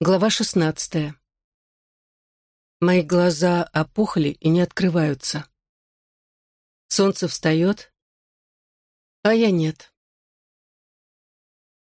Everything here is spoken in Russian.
Глава шестнадцатая. Мои глаза опухли и не открываются. Солнце встает, а я нет.